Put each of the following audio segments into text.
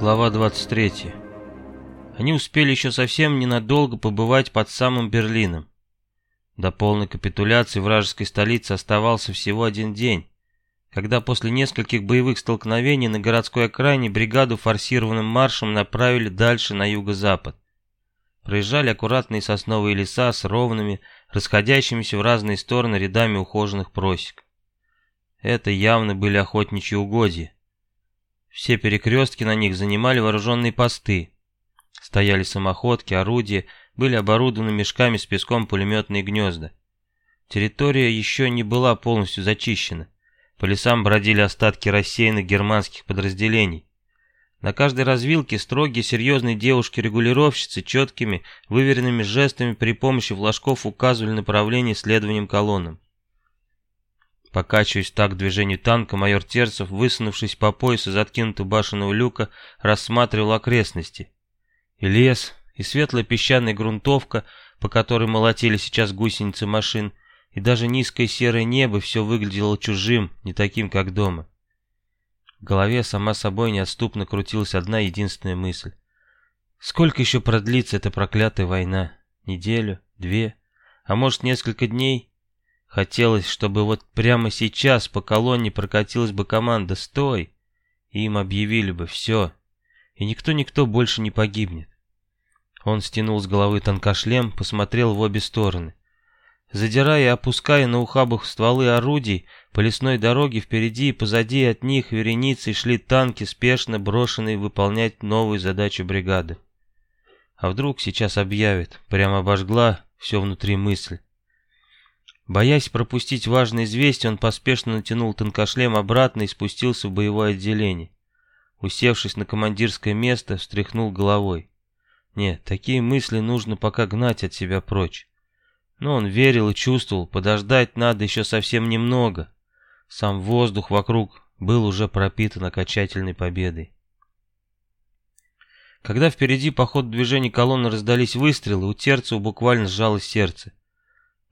Глава 23. Они успели еще совсем ненадолго побывать под самым Берлином. До полной капитуляции вражеской столицы оставался всего один день, когда после нескольких боевых столкновений на городской окраине бригаду форсированным маршем направили дальше на юго-запад. Проезжали аккуратные сосновые леса с ровными, расходящимися в разные стороны рядами ухоженных просек. Это явно были охотничьи угодья. Все перекрестки на них занимали вооруженные посты. Стояли самоходки, орудия, были оборудованы мешками с песком пулеметные гнезда. Территория еще не была полностью зачищена. По лесам бродили остатки рассеянных германских подразделений. На каждой развилке строгие серьезные девушки-регулировщицы четкими, выверенными жестами при помощи флажков указывали направление следованием колоннам. Покачиваясь так к движению танка, майор Терцев, высунувшись по поясу из откинутого башенного люка, рассматривал окрестности. И лес, и светлая песчаная грунтовка, по которой молотили сейчас гусеницы машин, и даже низкое серое небо все выглядело чужим, не таким, как дома. В голове сама собой неотступно крутилась одна единственная мысль. Сколько еще продлится эта проклятая война? Неделю? Две? А может, несколько дней? Хотелось, чтобы вот прямо сейчас по колонне прокатилась бы команда «Стой!» и им объявили бы «Все!» и никто-никто больше не погибнет. Он стянул с головы танкошлем, посмотрел в обе стороны. Задирая и опуская на ухабах стволы орудий, по лесной дороге впереди и позади от них вереницей шли танки, спешно брошенные выполнять новую задачу бригады. А вдруг сейчас объявят, прямо обожгла все внутри мысль. Боясь пропустить важное известие, он поспешно натянул танкошлем обратно и спустился в боевое отделение. Усевшись на командирское место, встряхнул головой. Нет, такие мысли нужно пока гнать от себя прочь. Но он верил и чувствовал, подождать надо еще совсем немного. Сам воздух вокруг был уже пропитан окончательной победой. Когда впереди по ходу движения колонны раздались выстрелы, у Терцева буквально сжалось сердце.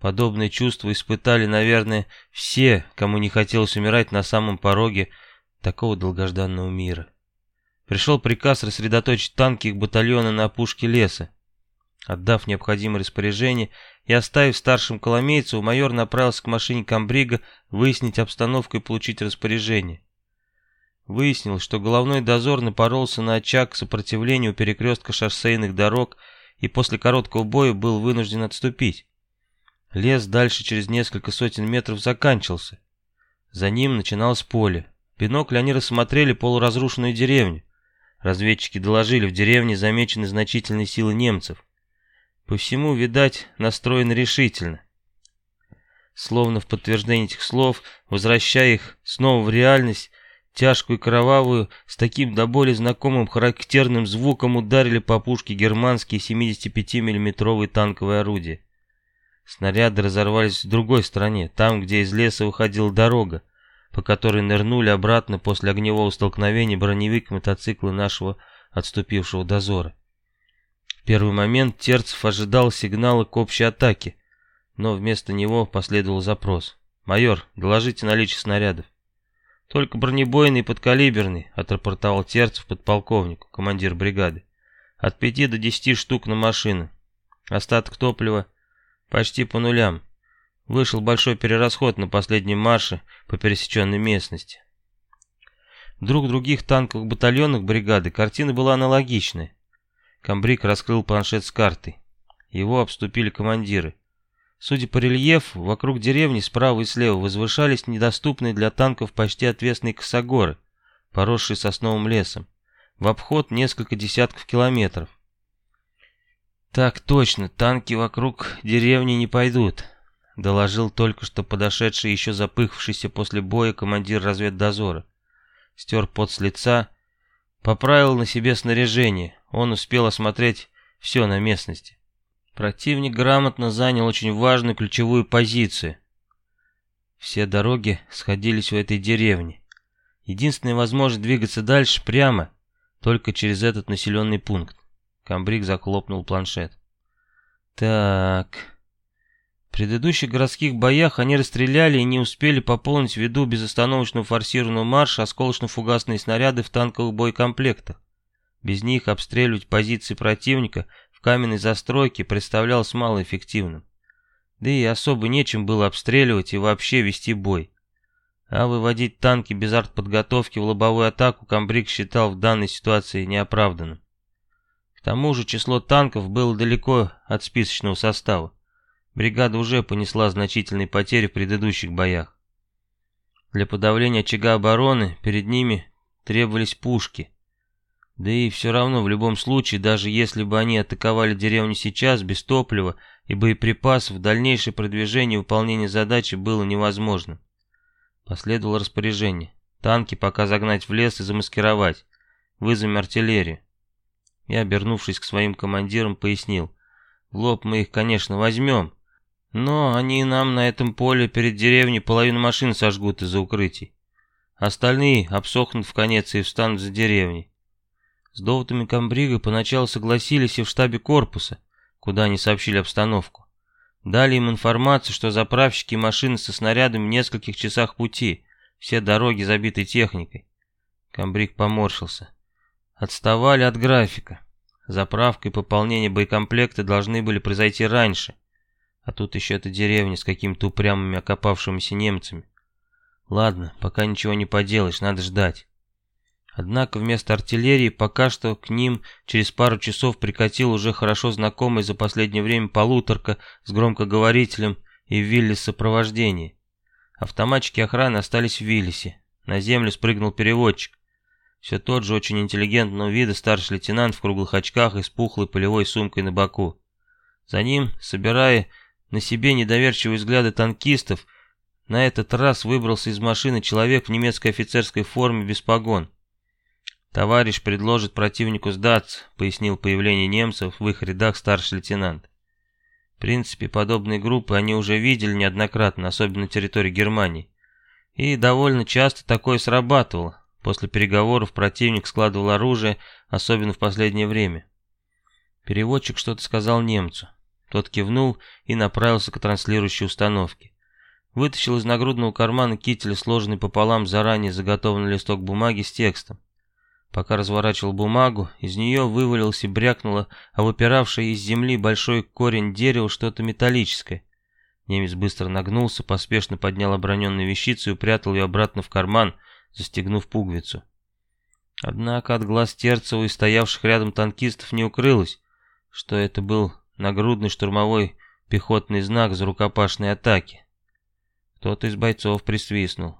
Подобные чувства испытали, наверное, все, кому не хотелось умирать на самом пороге такого долгожданного мира. Пришел приказ рассредоточить танки их батальона на опушке леса. Отдав необходимое распоряжение и оставив старшим Коломейцеву, майор направился к машине комбрига выяснить обстановку и получить распоряжение. Выяснил, что головной дозор напоролся на очаг сопротивления у перекрестка шоссейных дорог и после короткого боя был вынужден отступить. Лес дальше через несколько сотен метров заканчивался. За ним начиналось поле. Бинокль они рассмотрели полуразрушенную деревню. Разведчики доложили, в деревне замечены значительные силы немцев. По всему, видать, настроены решительно. Словно в подтверждение этих слов, возвращая их снова в реальность, тяжкую и кровавую, с таким до боли знакомым характерным звуком ударили по пушке германские 75 миллиметровые танковые орудия. Снаряды разорвались в другой стороне, там, где из леса уходила дорога, по которой нырнули обратно после огневого столкновения броневик и мотоциклы нашего отступившего дозора. В первый момент Терцев ожидал сигнала к общей атаке, но вместо него последовал запрос. «Майор, доложите наличие снарядов». «Только бронебойный и подкалиберный», — отрапортовал Терцев подполковнику, командир бригады. «От пяти до десяти штук на машины. Остаток топлива Почти по нулям. Вышел большой перерасход на последнем марше по пересеченной местности. Вдруг других танковых батальонах бригады картина была аналогичная. Камбрик раскрыл планшет с картой. Его обступили командиры. Судя по рельефу, вокруг деревни справа и слева возвышались недоступные для танков почти отвесные косогоры, поросшие сосновым лесом. В обход несколько десятков километров. «Так точно, танки вокруг деревни не пойдут», — доложил только что подошедший еще запыхавшийся после боя командир разведдозора. Стер пот с лица, поправил на себе снаряжение, он успел осмотреть все на местности. Противник грамотно занял очень важную ключевую позицию. Все дороги сходились в этой деревне. Единственная возможность двигаться дальше прямо, только через этот населенный пункт. Камбрик захлопнул планшет. Так. В предыдущих городских боях они расстреляли и не успели пополнить ввиду безостановочного форсированного марша осколочно-фугасные снаряды в танковых боекомплектах. Без них обстреливать позиции противника в каменной застройке представлялось малоэффективным. Да и особо нечем было обстреливать и вообще вести бой. А выводить танки без артподготовки в лобовую атаку Камбрик считал в данной ситуации неоправданным. Тому же число танков было далеко от списочного состава. Бригада уже понесла значительные потери в предыдущих боях. Для подавления очага обороны перед ними требовались пушки. Да и все равно в любом случае, даже если бы они атаковали деревню сейчас без топлива и боеприпасов, дальнейшее продвижение и выполнение задачи было невозможным. Последовало распоряжение. Танки пока загнать в лес и замаскировать. Вызовем артиллерию. Я, обернувшись к своим командирам, пояснил. В лоб мы их, конечно, возьмем. Но они нам на этом поле перед деревней половину машин сожгут из-за укрытий. Остальные обсохнут в конец и встанут за деревней. С доводами комбрига поначалу согласились и в штабе корпуса, куда они сообщили обстановку. Дали им информацию, что заправщики машины со снарядами в нескольких часах пути, все дороги забиты техникой. Камбрик поморщился. Отставали от графика. Заправка и пополнение боекомплекта должны были произойти раньше. А тут еще эта деревня с какими-то упрямыми окопавшимися немцами. Ладно, пока ничего не поделаешь, надо ждать. Однако вместо артиллерии пока что к ним через пару часов прикатил уже хорошо знакомый за последнее время полуторка с громкоговорителем и Вилли в сопровождении. Автоматчики охраны остались в Виллисе. На землю спрыгнул переводчик. Все тот же очень интеллигентного вида старший лейтенант в круглых очках и с пухлой полевой сумкой на боку. За ним, собирая на себе недоверчивые взгляды танкистов, на этот раз выбрался из машины человек в немецкой офицерской форме без погон. «Товарищ предложит противнику сдаться», — пояснил появление немцев в их рядах старший лейтенант. В принципе, подобные группы они уже видели неоднократно, особенно на территории Германии. И довольно часто такое срабатывало. После переговоров противник складывал оружие, особенно в последнее время. Переводчик что-то сказал немцу. Тот кивнул и направился к транслирующей установке. Вытащил из нагрудного кармана кителя сложенный пополам заранее заготовленный листок бумаги с текстом. Пока разворачивал бумагу, из нее вывалилось и брякнуло, а выпиравшее из земли большой корень дерева что-то металлическое. Немец быстро нагнулся, поспешно поднял оброненную вещицу и упрятал ее обратно в карман, застегнув пуговицу. Однако от глаз Терцева и стоявших рядом танкистов не укрылось, что это был нагрудный штурмовой пехотный знак за рукопашной атаки. Кто-то из бойцов присвистнул.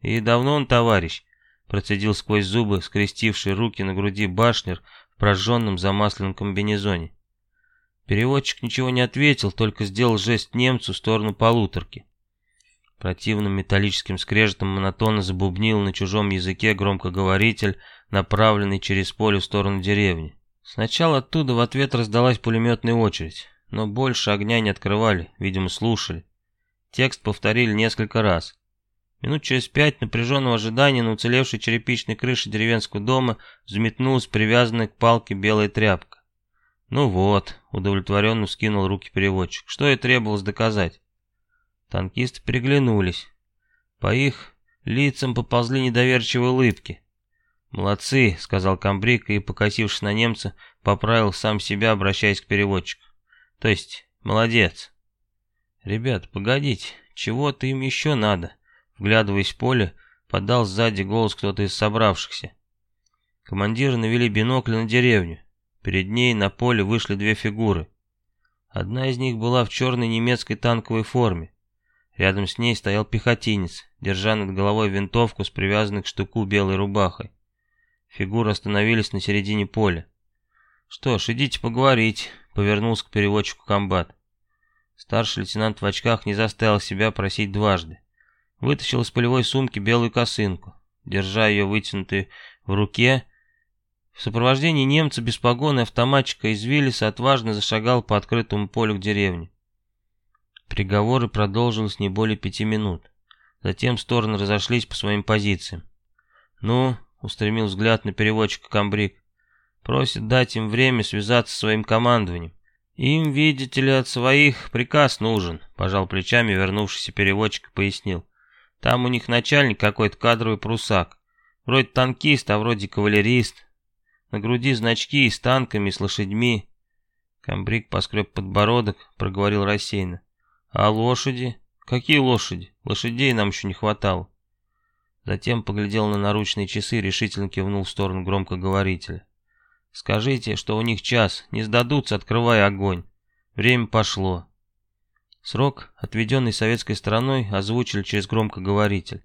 «И давно он, товарищ?» Процедил сквозь зубы, скрестивший руки на груди башнер в прожженном замасленном комбинезоне. Переводчик ничего не ответил, только сделал жест немцу в сторону полуторки. Противным металлическим скрежетом монотонно забубнил на чужом языке громкоговоритель, направленный через поле в сторону деревни. Сначала оттуда в ответ раздалась пулеметная очередь, но больше огня не открывали, видимо, слушали. Текст повторили несколько раз. Минут через пять напряженного ожидания на уцелевшей черепичной крыше деревенского дома взметнулась привязанная к палке белая тряпка. «Ну вот», — удовлетворенно скинул руки переводчик, — «что и требовалось доказать». Танкисты переглянулись. По их лицам поползли недоверчивые улыбки. «Молодцы», — сказал комбриг и, покосившись на немца, поправил сам себя, обращаясь к переводчику. «То есть, молодец». «Ребят, погодите, чего-то им еще надо». Вглядываясь в поле, подал сзади голос кто-то из собравшихся. Командиры навели бинокль на деревню. Перед ней на поле вышли две фигуры. Одна из них была в черной немецкой танковой форме. Рядом с ней стоял пехотинец, держа над головой винтовку с привязанной к штуку белой рубахой. Фигуры остановились на середине поля. «Что ж, идите поговорить», — повернулся к переводчику комбат. Старший лейтенант в очках не заставил себя просить дважды. Вытащил из полевой сумки белую косынку. Держа ее вытянутой в руке, в сопровождении немца без погоны автоматчика из Виллиса отважно зашагал по открытому полю к деревне. Приговоры продолжились не более пяти минут. Затем стороны разошлись по своим позициям. «Ну», — устремил взгляд на переводчика Камбрик, — «просит дать им время связаться со своим командованием. Им, видите ли, от своих приказ нужен», — пожал плечами вернувшийся переводчик и пояснил. Там у них начальник какой-то кадровый прусак. Вроде танкист, а вроде кавалерист. На груди значки и с танками, и с лошадьми. Камбрик поскреб подбородок, проговорил рассеянно. А лошади? Какие лошади? Лошадей нам еще не хватало. Затем поглядел на наручные часы и решительно кивнул в сторону громкоговорителя. «Скажите, что у них час, не сдадутся, открывая огонь. Время пошло». Срок, отведенный советской стороной, озвучили через громкоговоритель.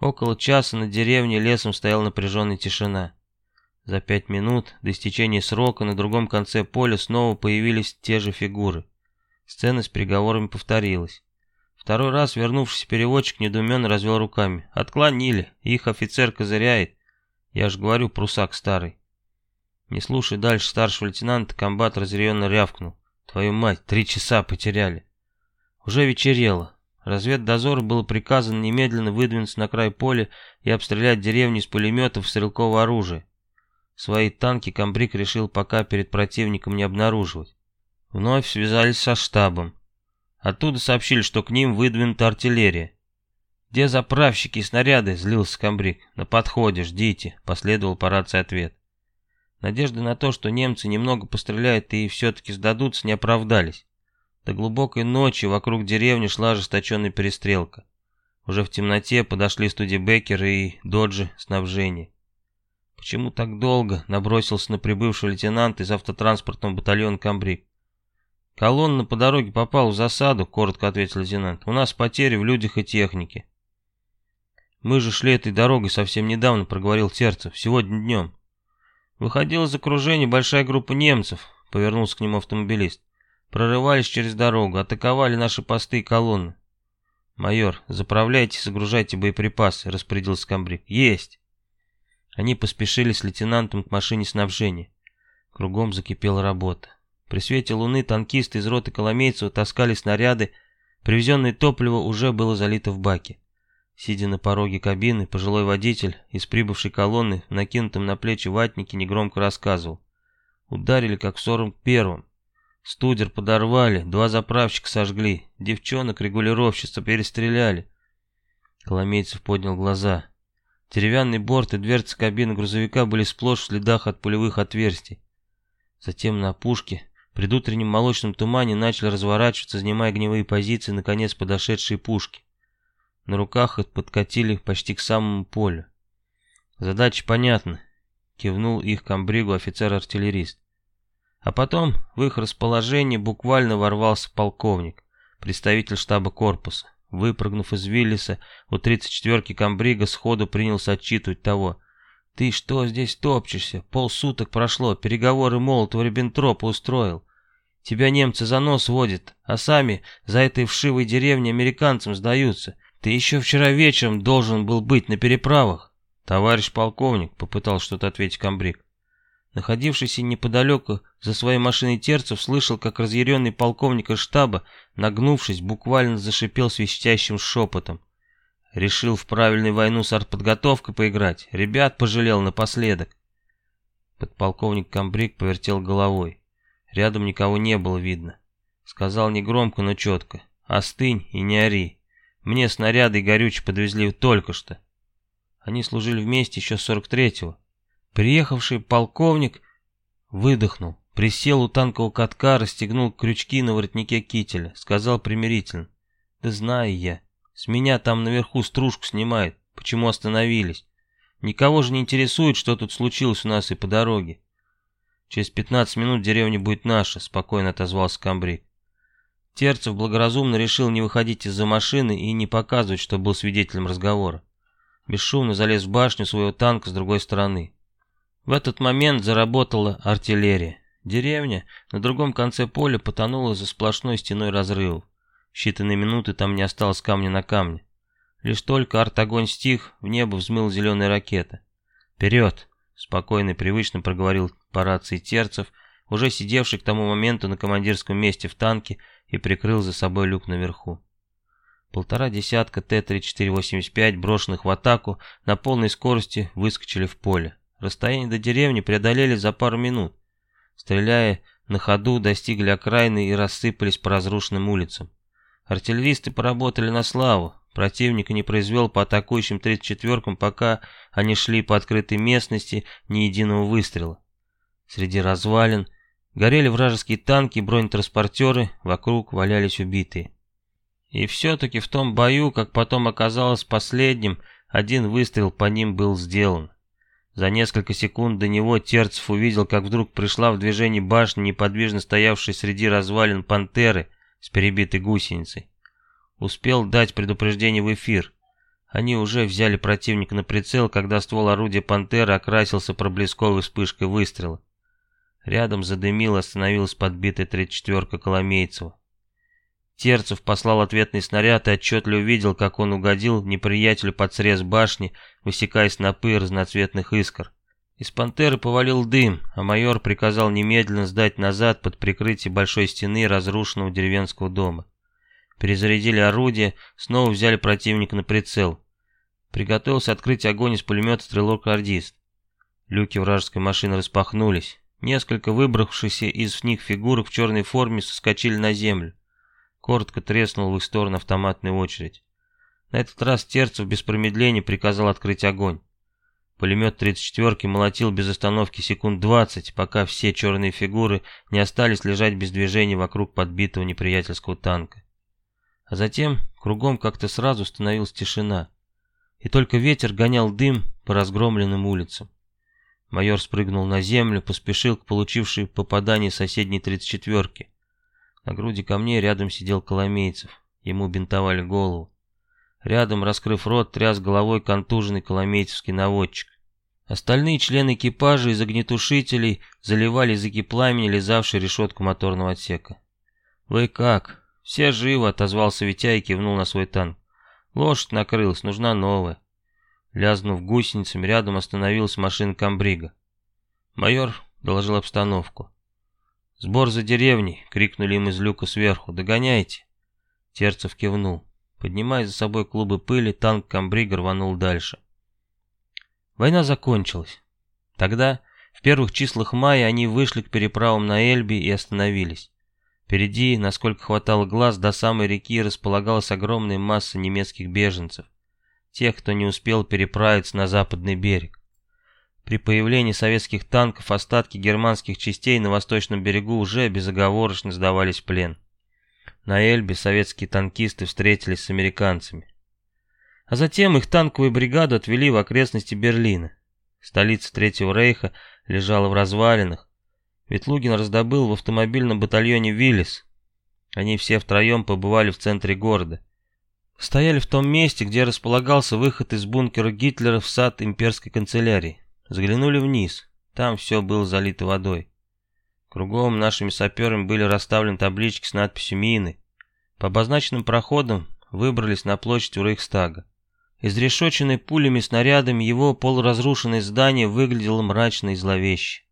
Около часа на деревне лесом стояла напряженная тишина. За пять минут до истечения срока на другом конце поля снова появились те же фигуры. Сцена с переговорами повторилась. Второй раз вернувшийся переводчик недоуменно развел руками. «Отклонили, их офицер козыряет. Я же говорю, прусак старый». Не слушай дальше старшего лейтенанта, комбат разъяренно рявкнул. «Твою мать, три часа потеряли». Уже вечерело. Разведдозору было приказано немедленно выдвинуться на край поля и обстрелять деревню из пулеметов и стрелкового оружия. Свои танки комбриг решил пока перед противником не обнаруживать. Вновь связались со штабом. Оттуда сообщили, что к ним выдвинута артиллерия. «Где заправщики и снаряды?» — злился комбриг. «На подходе, ждите», — последовал по рации ответ. Надежды на то, что немцы немного постреляют и все-таки сдадутся, не оправдались. До глубокой ночи вокруг деревни шла ожесточенная перестрелка. Уже в темноте подошли студии Беккера и Доджи снабжения. «Почему так долго?» — набросился на прибывшего лейтенанта из автотранспортного батальона «Камбрик». «Колонна по дороге попала в засаду», — коротко ответил лейтенант. «У нас потери в людях и технике». «Мы же шли этой дорогой совсем недавно», — проговорил Терцев. «Сегодня днем». «Выходила из окружения большая группа немцев», — повернулся к нему автомобилист. Прорывались через дорогу, атаковали наши посты и колонны. «Майор, заправляйте загружайте боеприпасы», — распорядился комбриг. «Есть!» Они поспешили с лейтенантом к машине снабжения. Кругом закипела работа. При свете луны танкисты из роты Коломейцева таскали снаряды, привезенное топливо уже было залито в баки. Сидя на пороге кабины, пожилой водитель из прибывшей колонны, накинутым на плечи ватники, негромко рассказывал. Ударили, как в сорок первом. Студер подорвали, два заправщика сожгли, девчонок-регулировщица перестреляли. Коломейцев поднял глаза. Деревянный борт и дверцы кабины грузовика были сплошь в следах от пулевых отверстий. Затем на опушке, при утреннем молочном тумане, начали разворачиваться, занимая огневые позиции, наконец подошедшие пушки. На руках их подкатили почти к самому полю. Задача понятна, кивнул их комбригу офицер-артиллерист. А потом в их расположение буквально ворвался полковник, представитель штаба корпуса. Выпрыгнув из Виллиса, у 34-ки комбрига сходу принялся отчитывать того. «Ты что здесь топчешься? Полсуток прошло, переговоры Молотова-Риббентропа устроил. Тебя немцы за нос водят, а сами за этой вшивой деревней американцам сдаются. Ты еще вчера вечером должен был быть на переправах». «Товарищ полковник», — попытал что-то ответить комбриг. Находившийся неподалеку за своей машиной Терцев слышал, как разъяренный полковник из штаба, нагнувшись, буквально зашипел свистящим шепотом. Решил в правильную войну с артподготовкой поиграть. Ребят пожалел напоследок. Подполковник Камбрик повертел головой. Рядом никого не было видно. Сказал негромко, но четко. «Остынь и не ори. Мне снаряды и горючее подвезли только что». Они служили вместе еще с 43-го. Приехавший полковник выдохнул, присел у танкового катка, расстегнул крючки на воротнике кителя, сказал примирительно. «Да знаю я, с меня там наверху стружку снимают, почему остановились. Никого же не интересует, что тут случилось у нас и по дороге. Через 15 минут деревня будет наша», — спокойно отозвался комбриг. Терцев благоразумно решил не выходить из-за машины и не показывать, что был свидетелем разговора. Бесшумно залез в башню своего танка с другой стороны. В этот момент заработала артиллерия. Деревня на другом конце поля потонула за сплошной стеной разрывов. Считанные минуты там не осталось камня на камне. Лишь только арт-огонь стих, в небо взмыл зеленая ракета. «Вперед!» — спокойно и привычно проговорил по рации Терцев, уже сидевший к тому моменту на командирском месте в танке и прикрыл за собой люк наверху. Полтора десятка Т-34-85, брошенных в атаку, на полной скорости выскочили в поле. Расстояние до деревни преодолели за пару минут. Стреляя на ходу, достигли окраины и рассыпались по разрушенным улицам. Артиллеристы поработали на славу. Противник не произвел по атакующим 34-кам, пока они шли по открытой местности, ни единого выстрела. Среди развалин горели вражеские танки бронетранспортеры, вокруг валялись убитые. И все-таки в том бою, как потом оказалось последним, один выстрел по ним был сделан. За несколько секунд до него Терцев увидел, как вдруг пришла в движение башня, неподвижно стоявшая среди развалин пантеры с перебитой гусеницей. Успел дать предупреждение в эфир. Они уже взяли противника на прицел, когда ствол орудия пантеры окрасился проблесковой вспышкой выстрела. Рядом задымил остановилась подбитая 34-ка Коломейцева. Терцев послал ответный снаряд и отчетливо увидел, как он угодил неприятелю под срез башни, высекая снопы разноцветных искр. Из пантеры повалил дым, а майор приказал немедленно сдать назад под прикрытие большой стены разрушенного деревенского дома. Перезарядили орудие, снова взяли противника на прицел. Приготовился открыть огонь из пулемета стрелок-ардист. Люки вражеской машины распахнулись. Несколько выбравшихся из них фигурок в черной форме соскочили на землю. Коротко треснул в их сторону автоматная очередь. На этот раз Терцев без промедления приказал открыть огонь. Пулемет 34-ки молотил без остановки секунд 20, пока все черные фигуры не остались лежать без движения вокруг подбитого неприятельского танка. А затем кругом как-то сразу становилась тишина, и только ветер гонял дым по разгромленным улицам. Майор спрыгнул на землю, поспешил к получившей попадание соседней 34-ки. На груди камней рядом сидел Коломейцев. Ему бинтовали голову. Рядом, раскрыв рот, тряс головой контуженный коломейцевский наводчик. Остальные члены экипажа из огнетушителей заливали языки пламени, лизавшие решетку моторного отсека. «Вы как? Все живы?» — отозвался Витя и кивнул на свой танк. «Лошадь накрылась, нужна новая». Лязнув гусеницами, рядом остановилась машина комбрига. Майор доложил обстановку. «Сбор за деревней!» — крикнули им из люка сверху. «Догоняйте!» Терцев кивнул. Поднимая за собой клубы пыли, танк комбрига рванул дальше. Война закончилась. Тогда, в первых числах мая, они вышли к переправам на Эльбе и остановились. Впереди, насколько хватало глаз, до самой реки располагалась огромная масса немецких беженцев. Тех, кто не успел переправиться на западный берег. При появлении советских танков остатки германских частей на восточном берегу уже безоговорочно сдавались в плен. На Эльбе советские танкисты встретились с американцами. А затем их танковую бригаду отвели в окрестности Берлина. Столица Третьего Рейха лежала в развалинах. Ветлугин раздобыл в автомобильном батальоне «Виллис». Они все втроем побывали в центре города. Стояли в том месте, где располагался выход из бункера Гитлера в сад имперской канцелярии. Заглянули вниз. Там все было залито водой. Кругом нашими саперами были расставлены таблички с надписью «Мины». По обозначенным проходам выбрались на площадь у Рейхстага. Изрешоченное пулями снарядами его полуразрушенное здание выглядело мрачно и зловеще.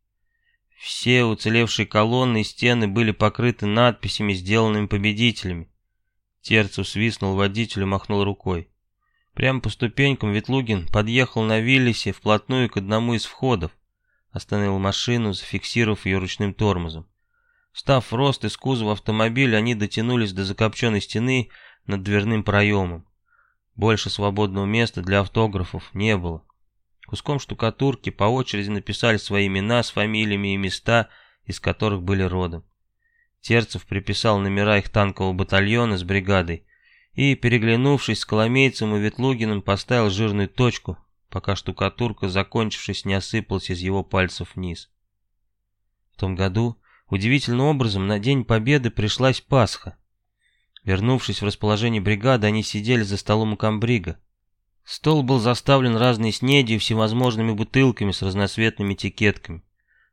Все уцелевшие колонны и стены были покрыты надписями, сделанными победителями. Терцев свистнул водителю, махнул рукой. Прямо по ступенькам Ветлугин подъехал на Виллисе вплотную к одному из входов. Остановил машину, зафиксировав ее ручным тормозом. Встав в рост из кузова автомобиля, они дотянулись до закопченной стены над дверным проемом. Больше свободного места для автографов не было. Куском штукатурки по очереди написали свои имена с фамилиями и места, из которых были родом. Терцев приписал номера их танкового батальона с бригадой и, переглянувшись с Коломейцем и Ветлугиным, поставил жирную точку, пока штукатурка, закончившись, не осыпалась из его пальцев вниз. В том году удивительным образом на День Победы пришлась Пасха. Вернувшись в расположение бригады, они сидели за столом у комбрига. Стол был заставлен разной снедью и всевозможными бутылками с разноцветными этикетками.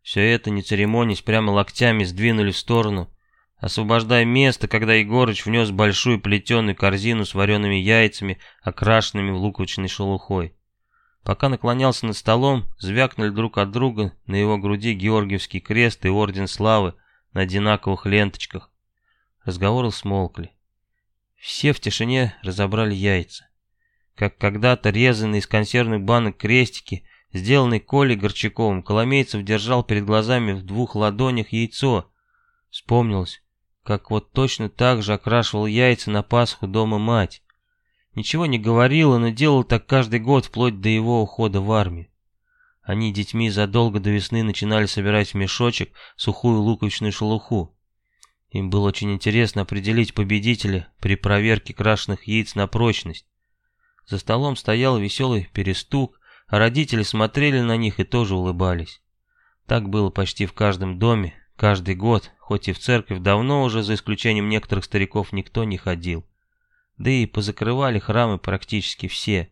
Все это, не церемонясь, прямо локтями сдвинули в сторону освобождая место, когда Егорыч внес большую плетеную корзину с вареными яйцами, окрашенными в луковичной шелухой. Пока наклонялся над столом, звякнули друг от друга на его груди Георгиевский крест и Орден Славы на одинаковых ленточках. Разговоры смолкли. Все в тишине разобрали яйца. Как когда-то резанные из консервных банок крестики, сделанные Колей Горчаковым, Коломейцев держал перед глазами в двух ладонях яйцо. Вспомнилось, как вот точно так же окрашивал яйца на Пасху дома мать. Ничего не говорила, но делал так каждый год, вплоть до его ухода в армию. Они детьми задолго до весны начинали собирать в мешочек сухую луковичную шелуху. Им было очень интересно определить победителя при проверке крашеных яиц на прочность. За столом стоял веселый перестук, а родители смотрели на них и тоже улыбались. Так было почти в каждом доме, каждый год, хоть и в церковь давно уже, за исключением некоторых стариков, никто не ходил. Да и позакрывали храмы практически все.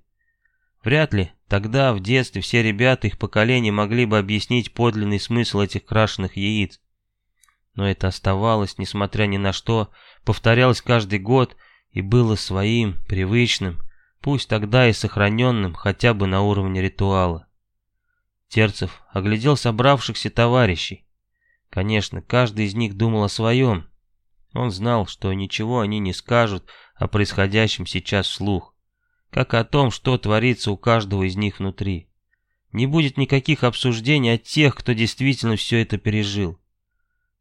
Вряд ли тогда, в детстве, все ребята их поколения могли бы объяснить подлинный смысл этих крашеных яиц. Но это оставалось, несмотря ни на что, повторялось каждый год и было своим, привычным, пусть тогда и сохраненным хотя бы на уровне ритуала. Терцев оглядел собравшихся товарищей. Конечно, каждый из них думал о своем. Он знал, что ничего они не скажут о происходящем сейчас вслух, как о том, что творится у каждого из них внутри. Не будет никаких обсуждений от тех, кто действительно все это пережил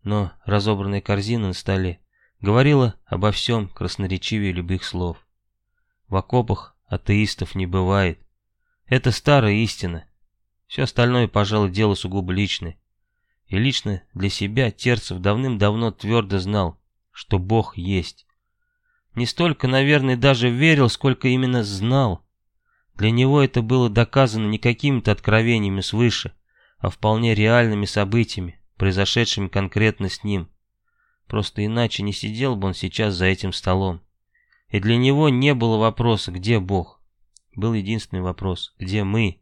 но разобранная корзина на столе говорила обо всем красноречивее любых слов. В окопах атеистов не бывает. Это старая истина. Все остальное, пожалуй, дело сугубо личное. И лично для себя Терцев давным-давно твердо знал, что Бог есть. Не столько, наверное, даже верил, сколько именно знал. Для него это было доказано не какими-то откровениями свыше, а вполне реальными событиями, произошедшим конкретно с ним. Просто иначе не сидел бы он сейчас за этим столом. И для него не было вопроса, где Бог. Был единственный вопрос, где мы.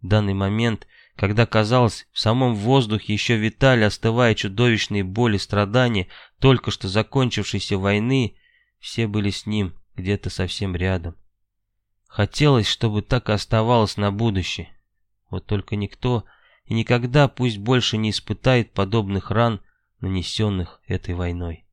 В данный момент, когда казалось, в самом воздухе еще витали, остывая чудовищные боли, страдания только что закончившейся войны, все были с ним где-то совсем рядом. Хотелось, чтобы так и оставалось на будущее. Вот только никто и никогда пусть больше не испытает подобных ран, нанесенных этой войной.